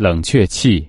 冷却器。